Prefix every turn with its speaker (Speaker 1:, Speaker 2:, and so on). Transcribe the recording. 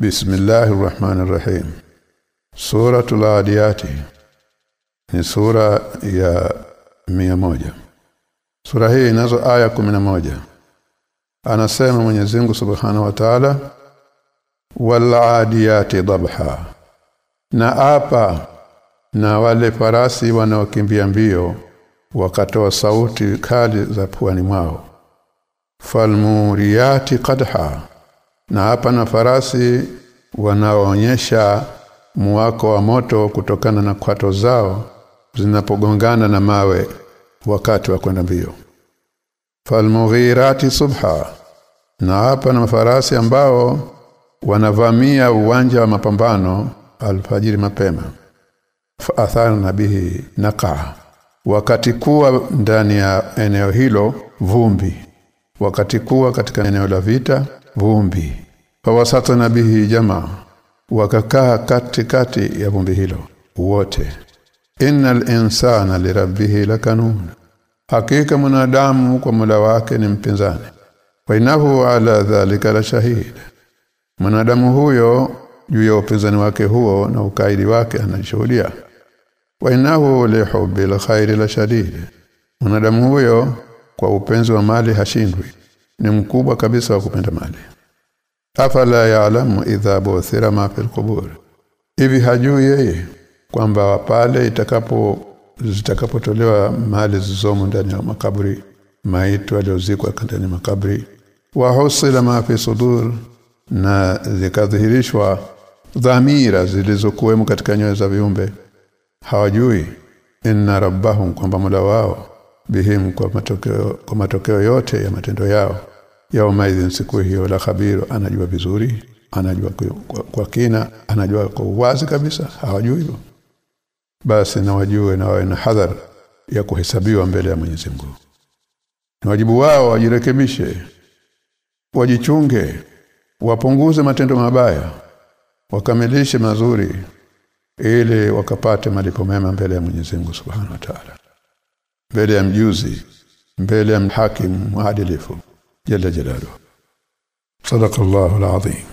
Speaker 1: Bismillahir Rahmanir Rahim Suratul Adiyat ni sura ya mia moja. Sura hii inazo aya moja. Anasema Mwenyezi Mungu Subhanahu wa Ta'ala wal adiyati dabha. Na apa na wale farasi wanaokimbia mbio wakatoa sauti kali za puani mwao. Falmuriyati qadha na hapa na farasi wanaoonyesha muwako wa moto kutokana na kwato zao zinapogongana na mawe wakati wa kwenda mbio. Falmughirati subha. Na hapa na farasi ambao wanavamia uwanja wa mapambano alfajiri mapema. Fa bihi naqa wakati kuwa ndani ya eneo hilo vumbi. Wakati kuwa katika eneo la vita vumbi. Fawasatana bihi jamaa wakakaa kati kati ya vumbi hilo wote. Innal insana lirabbihi lakanun. Hakika mwanadamu kwa mula wake ni mpinzani. Wa inahu ala dhalika la shahid. Mwanadamu huyo juu ya upinzani wake huo na ukaidi wake anashuhudia wa inahu lihubbil khairi la shadid. Mwanadamu huyo kwa upenzi wa mali hashindwi ni mkubwa kabisa wa kupenda mali afala ya'lamu idha buthira ma fil qubur. Hivi hajui yeye kwamba pale itakapo zitakapotolewa mali zizomo ndani ya makaburi maiti waliozikwa ndani ya makaburi wa husila ma fi sudur na zikadhihirishwa dhamira zilizokuwemo katika nyoyo za viumbe hawajui inna rabbahum kwamba mula wao bihim kwa matokeo kwa matokeo yote ya matendo yao. Yao siku hiyo la khabiru anajua vizuri anajua kwa, kwa kina anajua kwa uwazi kabisa hawajui basi na wajue na wawe na hadhar ya kuhesabiwa mbele ya Mwenyezi Mungu. Ni wajibu wao wajirekebishe wajichunge wapunguze matendo mabaya wakamilishe mazuri ili wakapate malipo mema mbele ya Mwenyezi Mungu Subhanahu wa Ta'ala mbele ya mjuzi mbele ya hakim mwadilifu jalla jalaluhu sadaqallahu alazim